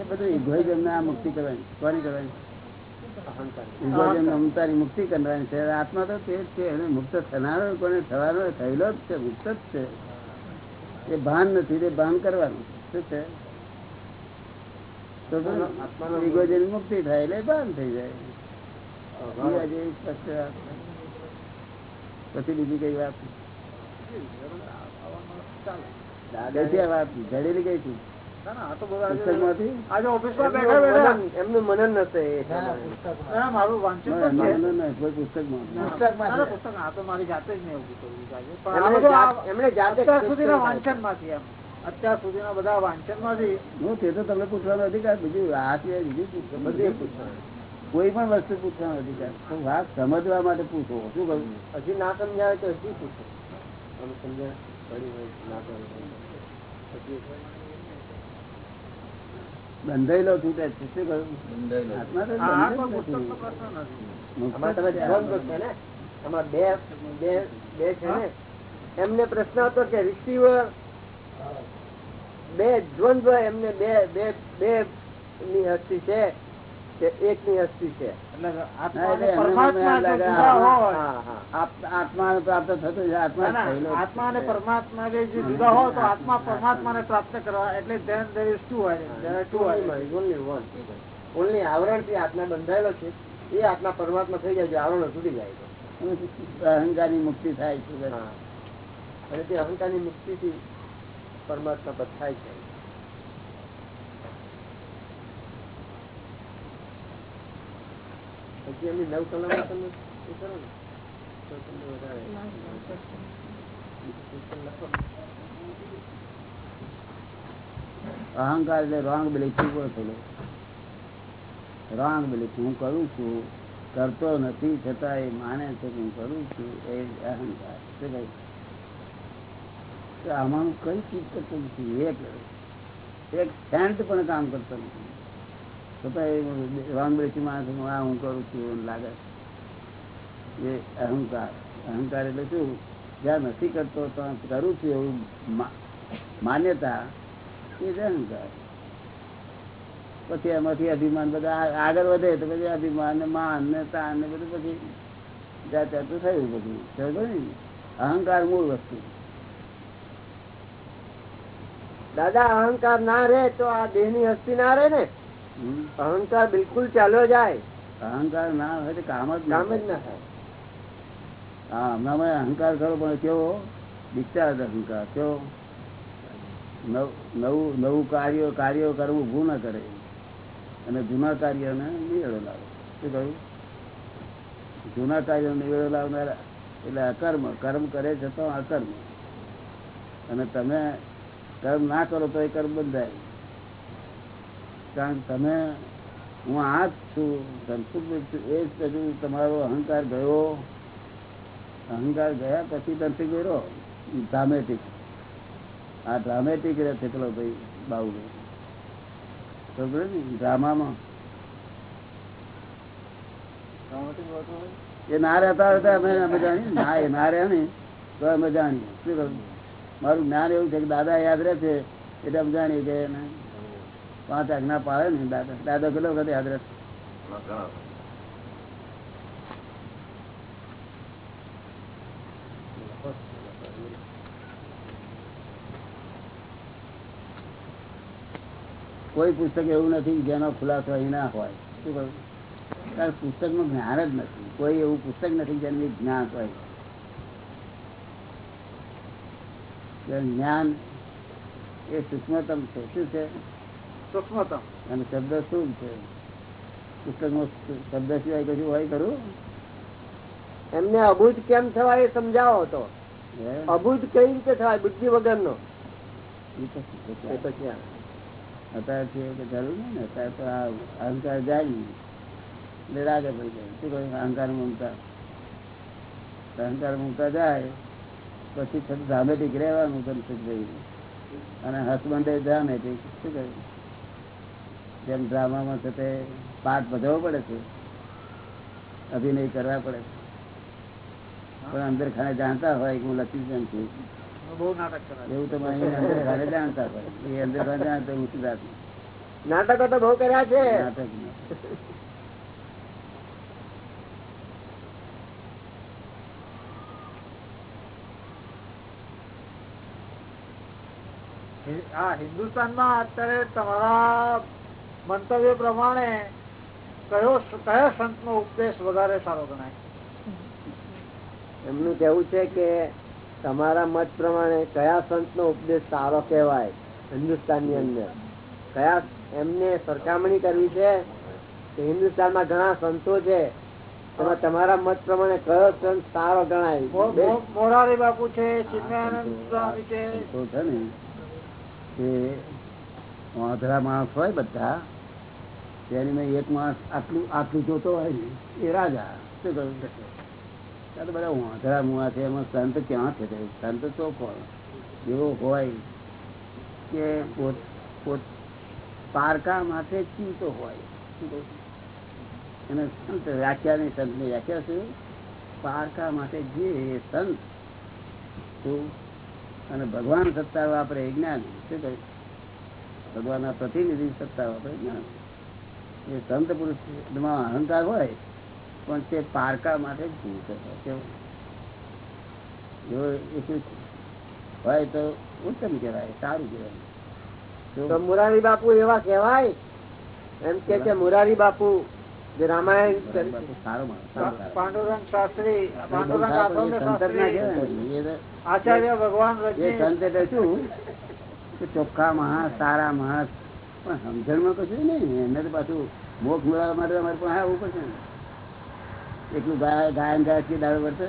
એ બધું ઇગોઇઝમ ને આ મુક્તિ કરવાની. કોની કરવાની? મુક્તિ કરવાની છે. આત્મા તો તે છે. એને મુક્ત થનારો કોને થવાનો થયેલો જ છે, મુક્ત જ છે. એ ભાન નથી, તે ભાન કરવાનું. શું છે? ઇગોઇઝમ મુક્તિ થાય એટલે ભાન થઈ જાય. પછી બીજી કઈ વાત? કઈથી આ વાત. જડેલી કઈ છું? ના, ના, આ તો બધા એમનું મનન- નશે. ના, વાંચન બધું માંથી હું તે તો તમને પૂછવાનો અધિકાર બીજું આ સિવાય બીજું બધું પૂછવાનું. કોઈ પણ વસ્તુ પૂછવાનો અધિકાર. તો વાત સમજવા માટે પૂછો. શું કહ્યું હજી ના સમજાવે તો હજી પૂછો. હોય ના હજી બંધાયેલો છૂટે છે. શું કહ્યું? બે બે બે ને. એમને પ્રશ્ન હતો કે રિસીવર બે દ્વંદ્વ એમને બે બે બે ની હસ્તી છે? કે એક ની હસ્તી છે આત્મા પ્રાપ્ત થતું છે આત્મા આત્મા અને પરમાત્મા જે જુદા હોય તો આત્મા પરમાત્મા ને પ્રાપ્ત કરવા એટલે. ઓનલી આવરણથી આત્મા બંધાયેલો છે. એ આત્મા પરમાત્મા થઈ જાય છે આવરણ સુધી જાય છે. અહંકારની મુક્તિ થાય છે અને તે અહંકારની મુક્તિ થી પરમાત્મા પદ થાય છે. પછી એમની નવ કલાક તમે કરો ને. અહંકાર એટલે રોંગ બિલીફ ઊભો થયેલો. રોંગ બિલીફ હું કરું છું, કરતો નથી, છતાં એ માને છે કે હું કરું છું, એ અહંકાર? તો આમાંનું કઈ ચીજ કરતો નથી? એક એક સેન્ટ પણ કામ કરતો નથી. છતાં એ રોંગ બિલીફ માણસ હું હું કરું છું એમ લાગે એ અહંકાર. અહંકાર એટલે શું? જ્યાં નથી કરતો ત્યાં કરું છું એવું માન્યતા એ છે અહંકાર. પછી એમાંથી અભિમાન બધા આગળ વધે તો પછી અભિમાન ને માન ને તાન ને બધું પછી જાત થયું બધું. સમજો ને? અહંકાર મૂળ વસ્તુ. દાદા અહંકાર ના રહે તો આ દેહની હસ્તી ના રહે ને? અહંકાર બિલકુલ ચાલ્યો જાય. અહંકાર ના હોય તો કામ જ કામ જ ના થાય. હા હમણાં અહંકાર ખરો, પણ કેવો? ડિસ્ચાર્જ અહંકાર, કેવો? નવું નવું કાર્ય, કાર્યો કરવું ન કરે. અને જૂના કાર્યને નિવેડો લાવે. શું કહ્યું? જૂના કાર્યો નિવેડો લાવનારા, એટલે અકર્મ, કર્મ કરે છે તો અકર્મ. અને તમે કર્મ ના કરો તો એ કર્મ બંધાય. કારણ તમે, હું આ જ છું ધનસુખ એ જ તમારો અહંકાર ગયો અહંકાર ગયા પછી તરફી ગયો. ડ્રામેટિક આ ડ્રામેટિક રહે છે પેલો ભાઈ બાબુભાઈ ખબર ને ડ્રામામાં. એ ના રહેતા હતા અમે અમે જાણીએ ના એ ના રહે ને તો અમે જાણીએ. શું કહ્યું મારું જ્ઞાન એવું છે કે દાદા યાદ રહે છે એટલે અમે જાણીએ કે પાંચ આજ્ઞા પાડે ને દાદા. દાદા કેટલો વખત યાદ રહે કોઈ પુસ્તક એવું નથી જેનો ખુલાસો અહીં ના હોય. શું કહ્યું કારણ પુસ્તકનું જ્ઞાન જ નથી. કોઈ એવું પુસ્તક નથી જેનું જ્ઞાન હોય. જ્ઞાન એ સૂક્ષ્મતમ છે. શું છે? સૂક્ષ્મતમ. અને શબ્દ શું છે? પુસ્તકમાં શબ્દ સિવાય કશું હોય ખરું? એમને અભૂત કેમ થવાય એ સમજાવો તો. અભૂત કઈ રીતે થવાય? બુદ્ધિ વગર નો એ તો અત્યારે છે કે જરૂર ને, અત્યારે તો આ અહંકાર જાય રાગે પડી જાય. શું કહ્યું? અહંકાર મમતા અહંકાર મૂકતા જાય, પછી ડ્રામેટિક રહેવાનું ધનસુખભાઈ અને હસબન્ડે ડ્રામેટિક શું કહ્યું? જેમ ડ્રામામાં છે તે પાઠ ભજવવો પડે છે. અભિનય કરવા પડે છે. પણ અંદર ખાને જાણતા હોય કે હું લખી છું. નાટક તો બહુ કર્યા છે. નાટક હા હિન્દુસ્તાનમાં અત્યારે તમારા મંતવ્ય પ્રમાણે કયો કયા સંત નો ઉપદેશ વધારે સારો ગણાય? એમનું કેવું છે કે તમારા મત પ્રમાણે કયા સંત નો ઉપદેશ સારો કહેવાય હિન્દુસ્તાનની અંદર? કયા એમને સરખામણી કરવી છે કે હિન્દુસ્તાનમાં ઘણા સંતો છે એમાં તમારા મત પ્રમાણે કયો સંત સારો ગણાય? મોરારી બાપુ છે સ્વામી છે. ને વાંધરા માણસ હોય બધા તેની મેં એક માણસ આટલું આટલું જોતો હોય ને એ રાજા શું કહ્યું? તો બધા વાંધરા મુવા સંત ક્યાં છે? સંત સંત ચોખ્ખો એવો હોય કે પારકા માટે ચીતો હોય? એને સંત વ્યાખ્યા ની સંતની વ્યાખ્યા શું? પારકા માટે જે સંત? અને ભગવાન સત્તા વાપરે જ્ઞાન. શું કહ્યું ભગવાનના પ્રતિનિધિ સત્તા વાપરે જ્ઞાન. એ સંત પુરુષમાં અહંકાર હોય પણ તે પારકા માટે જ જીવતો હોય જો એટલું હોય તો ઉત્તમ કહેવાય સારું કહેવાય. મુરારી બાપુ એવા કહેવાય એમ કે છે મુરારી બાપુ જે રામાયણ. પાંડુરંગ શાસ્ત્રી આચાર્ય ભગવાન સંત શું? ચોખ્ખા માણસ સારા માણસ. પણ સમજણમાં કશું નહીં એને તો પાછું મોખ મેળવવા માટે અમારે પણ આવવું પડશે ને એટલું ગાય ગાયન ગાય છે દાડો વર્તે?